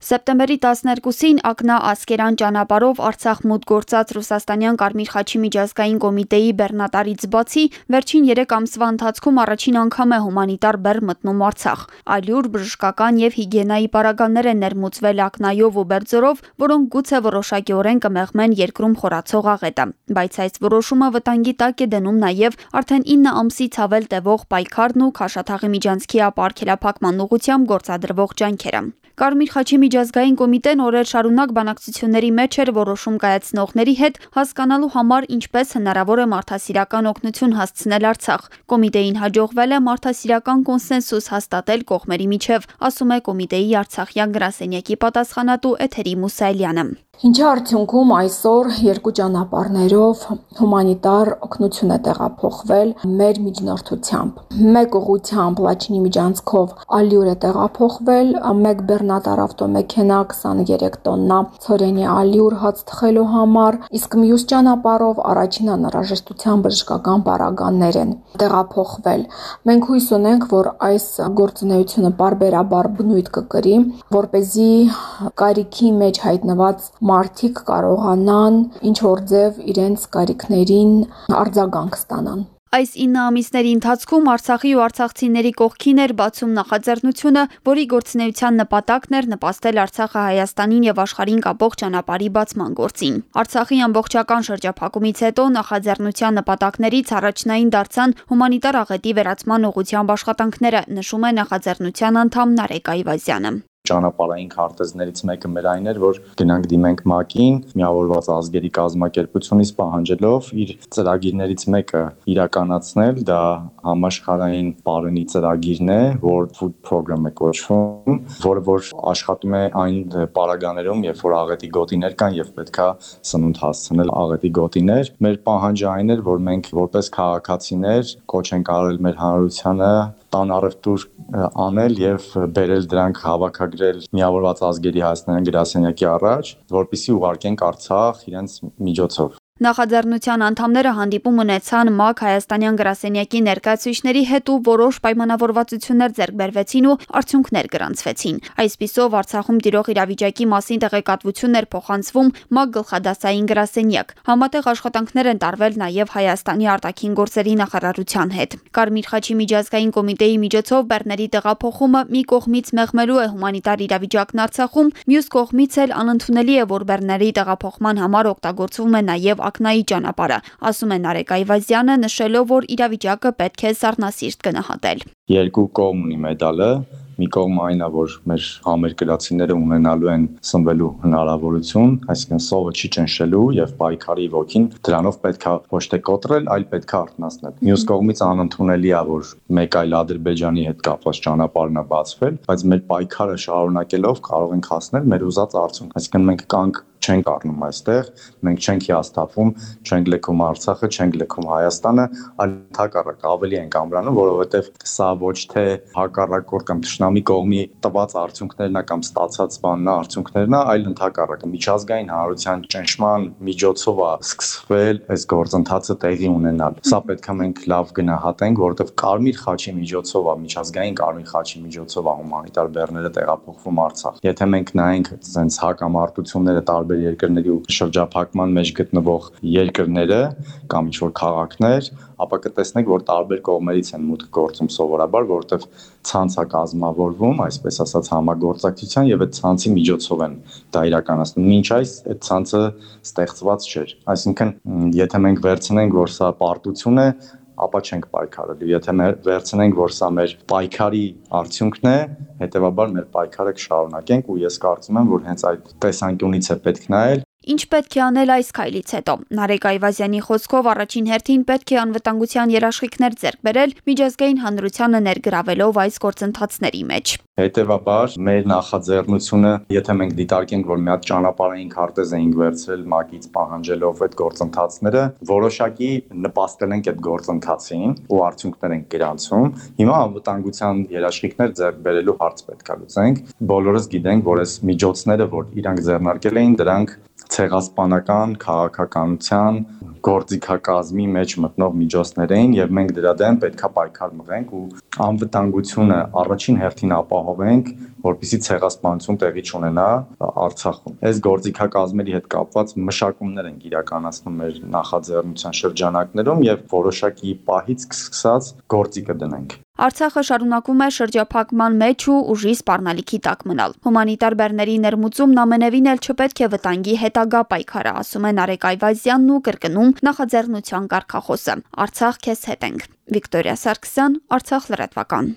Սեպտեմբերի 12-ին ակնա Ասկերան ճանապարհով Արցախ մուտք գործած Ռուսաստանյան Կարմիր խաչի միջազգային կոմիտեի բեռնատարից բացի վերջին 3 ամսվա ընթացքում առաջին անգամ է հումանիտար բեռ մտնում Արցախ։ Ալյուր, բժշկական եւ հիգիենայի պարագաներ են ներմուծվել ակնայով ու բերձորով, որոնք գուցե որոշակիորեն կմեղմեն երկրում խորացող աղետը։ Բայց այս որոշումը վտանգի տակ է դնում նաեւ արդեն 9 ամսից ավել տևող պայքարն ու Քաշաթաղի միջանցքի ապարքելափակման ուղղությամբ գործադրվող ջանքերը։ Կարմիր խաչի միջազգային կոմիտեն օրեր շարունակ բանակցությունների մեջ էր որոշում կայացնողների հետ հասկանալու համար ինչպես հնարավոր է մարդասիրական օգնություն հասցնել Արցախ։ Կոմիտեին հաջողվել է մարդասիրական կոնսենսուս հաստատել կողմերի միջև, ասում է կոմիտեի Արցախյան գրասենյակի պատասխանատու Էթերի Մուսայելյանը։ Ինչի արդյունքում այսօր երկու ճանապարհներով հումանիտար օգնություն է տեղափոխվել մեր միջնորդությամբ։ Մեկ ուղությամբ Լաչինի միջանցքով ալյուր է տեղափոխվել, մեկ բեռնատար ավտոմեքենա 23 տոննա ցորենի ալյուր հաց թխելու համար, իսկ մյուս ճանապարհով առաջին անհրաժեշտության բժշկական պարագաներ են տեղափոխվել։ Մենք հույս ունենք, որ այս գործունեությունը բարբերաբար բնույթ կկրի, որ เป զի կարիքի մեջ հայտնված մարդիկ կարողանան ինչ որ ձև իրենց կարիքներին արձագանք ստանան։ Այս 9 ամիսների ընթացքում Արցախի ու արցախցիների կողքին էր բացում նախաձեռնությունը, որի գործունեության նպատակն էր նպաստել Արցախը Հայաստանին եւ աշխարհին կապող ճանապարհի բացման գործին։ Արցախի ամբողջական շրջափակումից հետո նախաձեռնության նպատակներից առաջնային դարձան հումանիտար աղետի վերացման ուղղությամբ աշխատանքները, նշում է նախաձեռնության անդամ Նարեկ Այվազյանը ճանապարհային քարտեզներից մեկը մեր այն էր, որ գնանք դիմենք ՄԱԿ-ին, միավորված ազգերի կազմակերպությունից պահանջելով իր ծրագիրներից մեկը իրականացնել, դա համաշխարհային բարենի ծրագիրն է, World Food Program է կոչվում, որը որ աշխատում է այն պարագաներում, երբ որ աղետի գոտիներ կան եւ պետքա սնունդ հասցնել աղետի գոտիներ։ Մեր պահանջը այն էր, որ մենք որպես քաղաքացիներ կոչ ենք արել մեր հանրությանը տան առևտուր անել եւ բերել դրանք հավաքագրել միավորված ազգերի Հայաստանյան գրասենյակի առաջ, որպիսի ուղարկենք Արցախ իրենց միջոցով։ Նախաձեռնության անդամները հանդիպում ունեցան ՄԱԿ Հայաստանյան գրասենյակի ներկայացուցիչների հետ ու որոշ պայմանավորվածություններ ձեռք բերվեցին ու արդյունքներ գրանցվեցին։ Այսպիսով Արցախում տիրող իրավիճակի մասին տեղեկատվություններ փոխանցվում ՄԱԿ գլխադասային գրասենյակ։ Համատեղ աշխատանքներ են տարվել նաև Հայաստանի արտաքին գործերի նախարարության հետ։ Կարմիր խաչի միջազգային կոմիտեի միջոցով բեռների տեղափոխումը մի կողմից մեղմելու է հումանիտար իրավիճակն Արցախում, մյուս կողմից էլ անընդունելի է, որ բեռների տեղափոխման համար օգտագործվում է նաև ակնայի ճանապարհը, ասում է Նարեկ Այվազյանը, նշելով, որ իրավիճակը պետք է սառնասիրտ գնահատել։ Երկու կողմ ունի մեդալը, մի կողմ այն է, որ մեր համերկրացիները ունենալու են սնվելու հնարավորություն, այսինքն սովը չի ճնշելու եւ պայքարի ոգին դրանով պետքա ոչ թե կոտրել, այլ պետքա արտնասնել։ Մյուս կողմից անընդունելի է, որ մեկ այլ Ադրբեջանի հետ կապված ճանապարհն է բացվել, բայց մեր պայքարը շարունակելով կարող ենք հասնել մեր ուզած արդյունք։ Այսինքն մենք կանք չենք առնում այստեղ, մենք չենք հիասթափվում, չենք լքում Արցախը, չենք լքում Հայաստանը, այլ հակառակ ավելի ենք ամրանում, որովհետև սա ոչ թե հակառակորդ կամ ճշնամի կողմի տված արդյունքներն է կամ ստացած բանն է, արդյունքներն է, այլ ընդհակառակը միջազգային հանրության ճնշման միջոցով է սկսվել այս գործընթացը տեղի ունենալ։ Սա պետք է մենք լավ գնահատենք, որովհետև Կարմիր խաչի միջոցով է, միջազգային Կարմիր խաչի միջոցով է հումանիտար բեռները տեղափոխվում Արցախ։ Եթե մենք նայենք ցենց հակամարտությունները տարբեր տարբեր երկրների ու շրջափակման մեջ գտնվող երկրները կամ ինչ որ քաղաքներ, ապա կտեսնեք, որ տարբեր կողմերից են մուտք գործում սովորաբար, որովհետև ցանց է կազմավորվում, այսպես ասած համագործակցության եւ այդ ցանցի միջոցով են դա իրականացնում։ Մինչ այս այդ ցանցը ստեղծված չէր։ Այսինքն, եթե մենք վերցնենք, որ սա պարտություն է, ապա չենք պայքարելու։ Եթե վերցնենք, որ սա մեր պայքարի արդյունքն է, հետեւաբար մեր պայքարը կշարունակենք ու ես կարծում եմ, որ հենց այդ տեսանկյունից է պետք նայել Ինչ պետք է անել այս քայլից հետո։ Նարեկ Այվազյանի խոսքով առաջին հերթին պետք է անվտանգության երաշխիքներ ձեռք բերել միջազգային հանրությանը ներգրավելով այս գործընթացների մեջ։ Հետևաբար մեր նախաձեռնությունը, եթե մենք դիտարկենք, որ մի հատ ճանապարհային քարտեզ էինք վերցրել ՄԱԿ-ից պահանջելով այդ գործընթացները, որոշակի նպաստել ենք այդ գործընթացին ու արդյունքներ ենք գրանցում։ Հիմա անվտանգության երաշխիքներ ձեռք բերելու հարց պետք է լուծենք։ Բոլորս գիտենք, որ այս միջոցները, որ իրանք ձեռնարկել էին, դրանք ցեղասպանական քաղաքականության գործիքակազմի մեջ մտնող միջոցներ էին եւ մենք դրա դեմ պետքա պայքար մղենք ու անվտանգությունը առաջին հերթին ապահովենք, որպիսի ցեղասպանություն տեղի չունենա Արցախում։ Այս գործիքակազմերի հետ կապված մշակումներ են իրականացնում մեր նախաձեռնության շրջանակներում եւ որոշակի պահից սկսած գործի կդնենք։ Արցախը շարունակում է շրջափակման մեջ ու ուժի սպառնալիքի տակ մնալ։ Հումանիտար բեռների ներմուծումն ամենևին էլ չպետք է վտանգի հետագա պայքարը, ասում է Նարեկ Այվազյանն ու կրկնում նախաձեռնության կարգախոսը։ Արցախ քեզ հետ ենք։ Վիկտորիա Սարգսյան, Արցախ լրատվական։